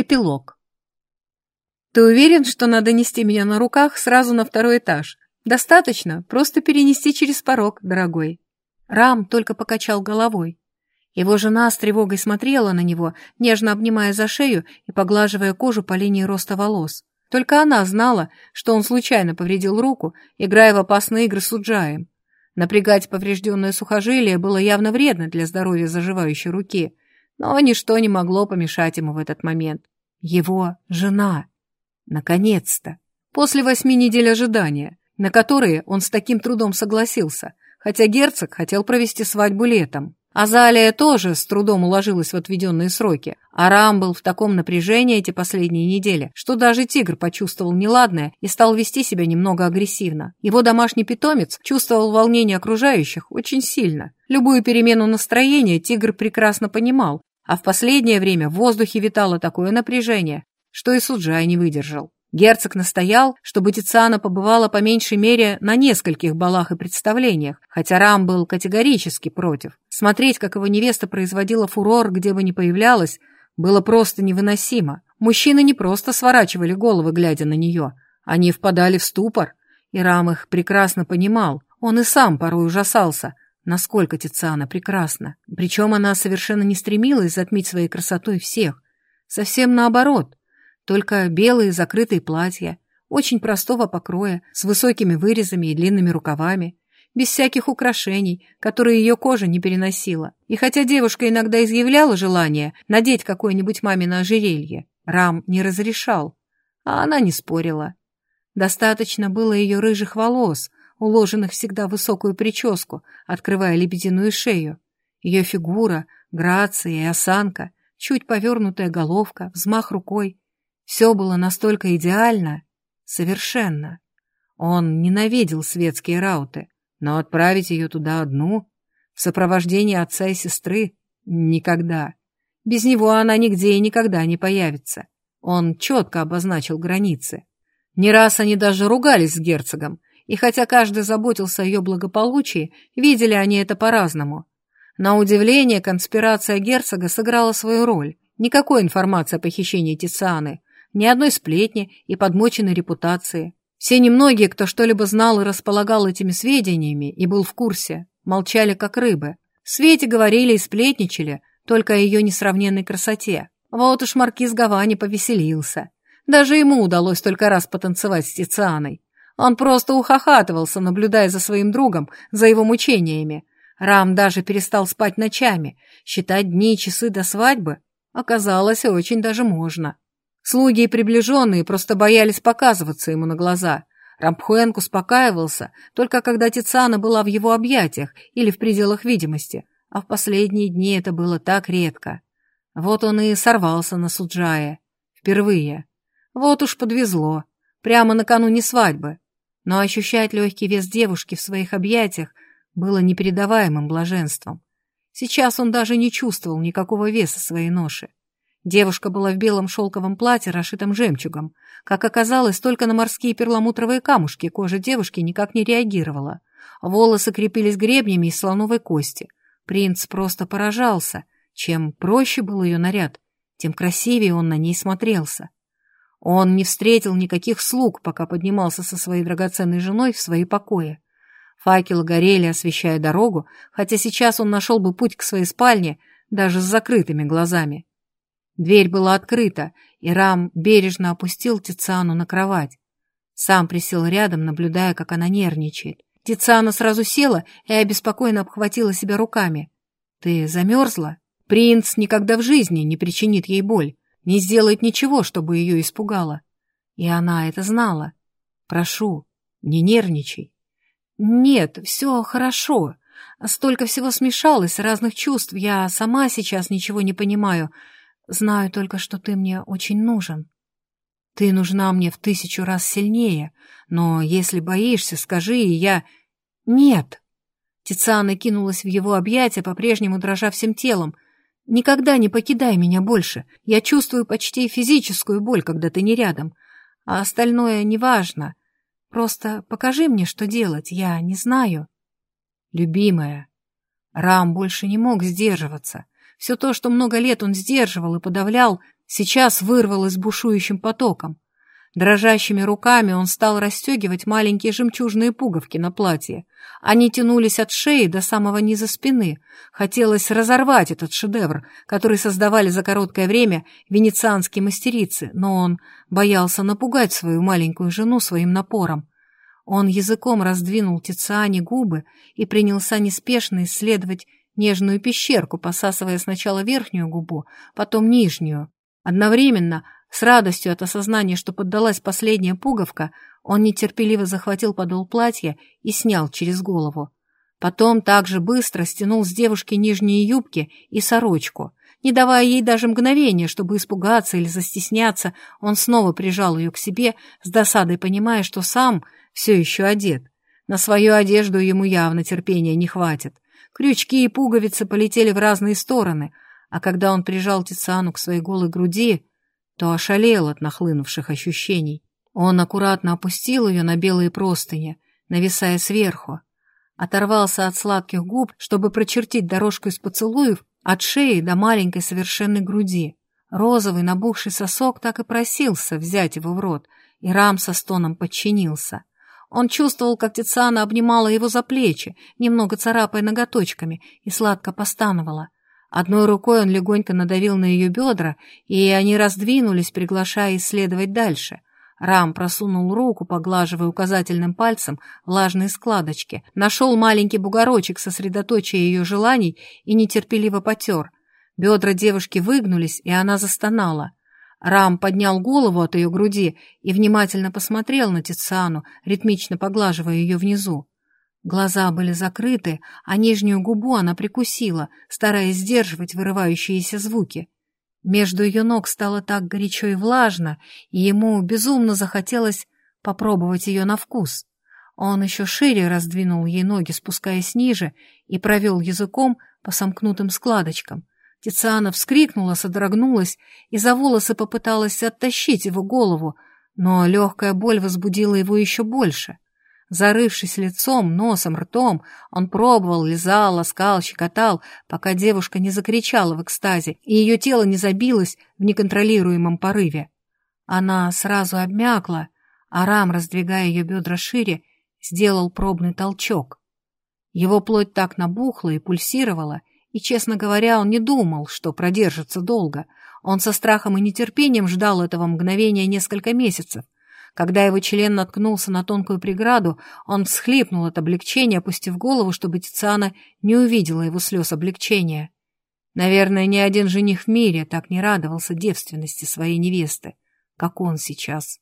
Эпилог. «Ты уверен, что надо нести меня на руках сразу на второй этаж? Достаточно, просто перенести через порог, дорогой». Рам только покачал головой. Его жена с тревогой смотрела на него, нежно обнимая за шею и поглаживая кожу по линии роста волос. Только она знала, что он случайно повредил руку, играя в опасные игры с Уджаем. Напрягать поврежденное сухожилие было явно вредно для здоровья заживающей руки, но ничто не могло помешать ему в этот момент. Его жена. Наконец-то. После восьми недель ожидания, на которые он с таким трудом согласился, хотя герцог хотел провести свадьбу летом. Азалия тоже с трудом уложилась в отведенные сроки. Арам был в таком напряжении эти последние недели, что даже тигр почувствовал неладное и стал вести себя немного агрессивно. Его домашний питомец чувствовал волнение окружающих очень сильно. Любую перемену настроения тигр прекрасно понимал а в последнее время в воздухе витало такое напряжение, что и Суджай не выдержал. Герцог настоял, чтобы Тициана побывала по меньшей мере на нескольких балах и представлениях, хотя Рам был категорически против. Смотреть, как его невеста производила фурор, где бы ни появлялась, было просто невыносимо. Мужчины не просто сворачивали головы, глядя на нее, они впадали в ступор, и Рам их прекрасно понимал. Он и сам порой ужасался, насколько Тициана прекрасна. Причем она совершенно не стремилась затмить своей красотой всех. Совсем наоборот. Только белые закрытые платья, очень простого покроя, с высокими вырезами и длинными рукавами, без всяких украшений, которые ее кожа не переносила. И хотя девушка иногда изъявляла желание надеть какое-нибудь мамино ожерелье, Рам не разрешал, а она не спорила. Достаточно было ее рыжих волос, уложенных всегда высокую прическу, открывая лебединую шею. Ее фигура, грация и осанка, чуть повернутая головка, взмах рукой — все было настолько идеально, совершенно. Он ненавидел светские рауты, но отправить ее туда одну, в сопровождении отца и сестры, никогда. Без него она нигде и никогда не появится. Он четко обозначил границы. Не раз они даже ругались с герцогом, и хотя каждый заботился о ее благополучии, видели они это по-разному. На удивление, конспирация герцога сыграла свою роль. Никакой информации о похищении Тицианы, ни одной сплетни и подмоченной репутации. Все немногие, кто что-либо знал и располагал этими сведениями и был в курсе, молчали как рыбы. Свете говорили и сплетничали только о ее несравненной красоте. Вот уж маркиз Гавани повеселился. Даже ему удалось только раз потанцевать с Тицианой. Он просто ухахатывался, наблюдая за своим другом, за его мучениями. Рам даже перестал спать ночами. Считать дни и часы до свадьбы оказалось очень даже можно. Слуги и приближенные просто боялись показываться ему на глаза. Рампхуэнк успокаивался, только когда Тициана была в его объятиях или в пределах видимости, а в последние дни это было так редко. Вот он и сорвался на Суджае. Впервые. Вот уж подвезло. Прямо накануне свадьбы но ощущать легкий вес девушки в своих объятиях было непередаваемым блаженством. Сейчас он даже не чувствовал никакого веса своей ноши. Девушка была в белом шелковом платье, расшитом жемчугом. Как оказалось, только на морские перламутровые камушки кожа девушки никак не реагировала. Волосы крепились гребнями из слоновой кости. Принц просто поражался. Чем проще был ее наряд, тем красивее он на ней смотрелся. Он не встретил никаких слуг, пока поднимался со своей драгоценной женой в свои покои. Факелы горели, освещая дорогу, хотя сейчас он нашел бы путь к своей спальне даже с закрытыми глазами. Дверь была открыта, и Рам бережно опустил Тициану на кровать. Сам присел рядом, наблюдая, как она нервничает. Тициана сразу села и обеспокоенно обхватила себя руками. «Ты замерзла? Принц никогда в жизни не причинит ей боль не сделает ничего, чтобы ее испугало. И она это знала. Прошу, не нервничай. Нет, все хорошо. Столько всего смешалось, разных чувств. Я сама сейчас ничего не понимаю. Знаю только, что ты мне очень нужен. Ты нужна мне в тысячу раз сильнее, но если боишься, скажи, и я... Нет. Тициана кинулась в его объятия, по-прежнему дрожа всем телом — Никогда не покидай меня больше. Я чувствую почти физическую боль, когда ты не рядом. А остальное неважно. Просто покажи мне, что делать. Я не знаю. Любимая. Рам больше не мог сдерживаться. Все то, что много лет он сдерживал и подавлял, сейчас вырвалось бушующим потоком. Дрожащими руками он стал расстегивать маленькие жемчужные пуговки на платье. Они тянулись от шеи до самого низа спины. Хотелось разорвать этот шедевр, который создавали за короткое время венецианские мастерицы, но он боялся напугать свою маленькую жену своим напором. Он языком раздвинул Тициане губы и принялся неспешно исследовать нежную пещерку, посасывая сначала верхнюю губу, потом нижнюю. Одновременно с радостью от осознания, что поддалась последняя пуговка, он нетерпеливо захватил подол платья и снял через голову. Потом также быстро стянул с девушки нижние юбки и сорочку. Не давая ей даже мгновения, чтобы испугаться или застесняться, он снова прижал ее к себе, с досадой понимая, что сам все еще одет. На свою одежду ему явно терпения не хватит. Крючки и пуговицы полетели в разные стороны, а когда он прижал Тициану к своей голой груди, то ошалел от нахлынувших ощущений. Он аккуратно опустил ее на белые простыни, нависая сверху, оторвался от сладких губ, чтобы прочертить дорожку из поцелуев от шеи до маленькой совершенной груди. Розовый набухший сосок так и просился взять его в рот, и Рам со стоном подчинился. Он чувствовал, как Тициана обнимала его за плечи, немного царапая ноготочками, и сладко постановала — Одной рукой он легонько надавил на ее бедра, и они раздвинулись, приглашая исследовать дальше. Рам просунул руку, поглаживая указательным пальцем влажные складочки, нашел маленький бугорочек, сосредоточия ее желаний, и нетерпеливо потер. Бедра девушки выгнулись, и она застонала. Рам поднял голову от ее груди и внимательно посмотрел на Тициану, ритмично поглаживая ее внизу. Глаза были закрыты, а нижнюю губу она прикусила, стараясь сдерживать вырывающиеся звуки. Между ее ног стало так горячо и влажно, и ему безумно захотелось попробовать ее на вкус. Он еще шире раздвинул ей ноги, спускаясь ниже, и провел языком по сомкнутым складочкам. Тициана вскрикнула, содрогнулась и за волосы попыталась оттащить его голову, но легкая боль возбудила его еще больше — Зарывшись лицом, носом, ртом, он пробовал, лизал, ласкал, щекотал, пока девушка не закричала в экстазе, и ее тело не забилось в неконтролируемом порыве. Она сразу обмякла, а Рам, раздвигая ее бедра шире, сделал пробный толчок. Его плоть так набухла и пульсировала, и, честно говоря, он не думал, что продержится долго. Он со страхом и нетерпением ждал этого мгновения несколько месяцев — когда его член наткнулся на тонкую преграду, он всхлипнул от облегчения, опустив голову, чтобы Тициана не увидела его слез облегчения. Наверное, ни один жених в мире так не радовался девственности своей невесты, как он сейчас.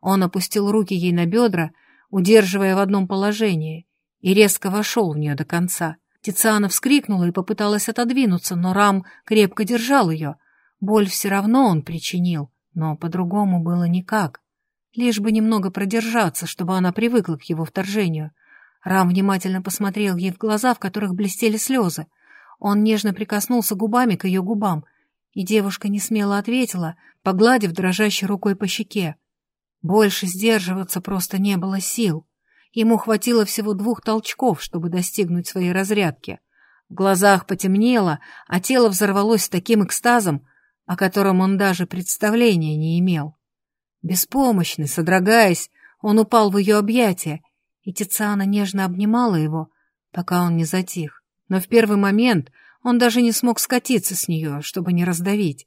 Он опустил руки ей на бедра, удерживая в одном положении, и резко вошел в нее до конца. Тициана вскрикнула и попыталась отодвинуться, но Рам крепко держал ее. Боль все равно он причинил, но по-другому было никак. Лишь бы немного продержаться, чтобы она привыкла к его вторжению. Рам внимательно посмотрел ей в глаза, в которых блестели слезы. Он нежно прикоснулся губами к ее губам, и девушка не смело ответила, погладив дрожащей рукой по щеке. Больше сдерживаться просто не было сил. Ему хватило всего двух толчков, чтобы достигнуть своей разрядки. В глазах потемнело, а тело взорвалось таким экстазом, о котором он даже представления не имел. Беспомощный, содрогаясь, он упал в ее объятия, и Тициана нежно обнимала его, пока он не затих. Но в первый момент он даже не смог скатиться с нее, чтобы не раздавить.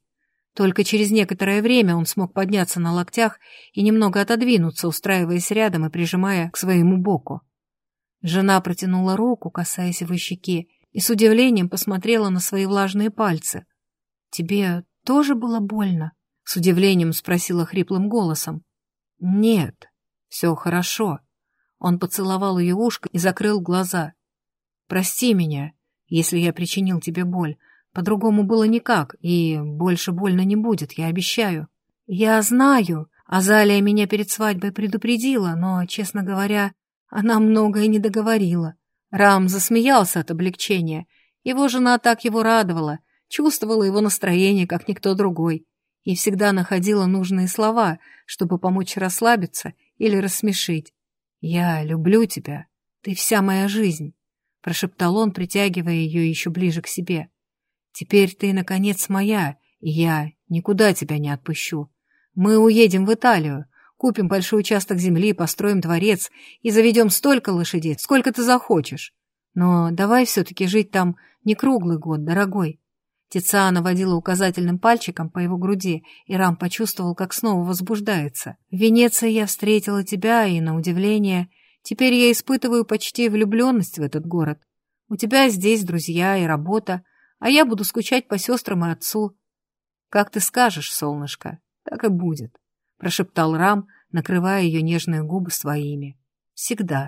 Только через некоторое время он смог подняться на локтях и немного отодвинуться, устраиваясь рядом и прижимая к своему боку. Жена протянула руку, касаясь его щеки, и с удивлением посмотрела на свои влажные пальцы. «Тебе тоже было больно?» — с удивлением спросила хриплым голосом. «Нет, все хорошо». Он поцеловал ее ушко и закрыл глаза. «Прости меня, если я причинил тебе боль. По-другому было никак, и больше больно не будет, я обещаю». «Я знаю», Азалия меня перед свадьбой предупредила, но, честно говоря, она многое не договорила. Рам засмеялся от облегчения. Его жена так его радовала, чувствовала его настроение, как никто другой и всегда находила нужные слова, чтобы помочь расслабиться или рассмешить. «Я люблю тебя. Ты вся моя жизнь», — прошептал он, притягивая ее еще ближе к себе. «Теперь ты, наконец, моя, и я Никуда тебя не отпущу. Мы уедем в Италию, купим большой участок земли, построим дворец и заведем столько лошадей, сколько ты захочешь. Но давай все-таки жить там не круглый год, дорогой. Тициана водила указательным пальчиком по его груди, и Рам почувствовал, как снова возбуждается. В Венеции я встретила тебя, и, на удивление, теперь я испытываю почти влюбленность в этот город. У тебя здесь друзья и работа, а я буду скучать по сестрам и отцу. Как ты скажешь, солнышко, так и будет, — прошептал Рам, накрывая ее нежные губы своими. Всегда.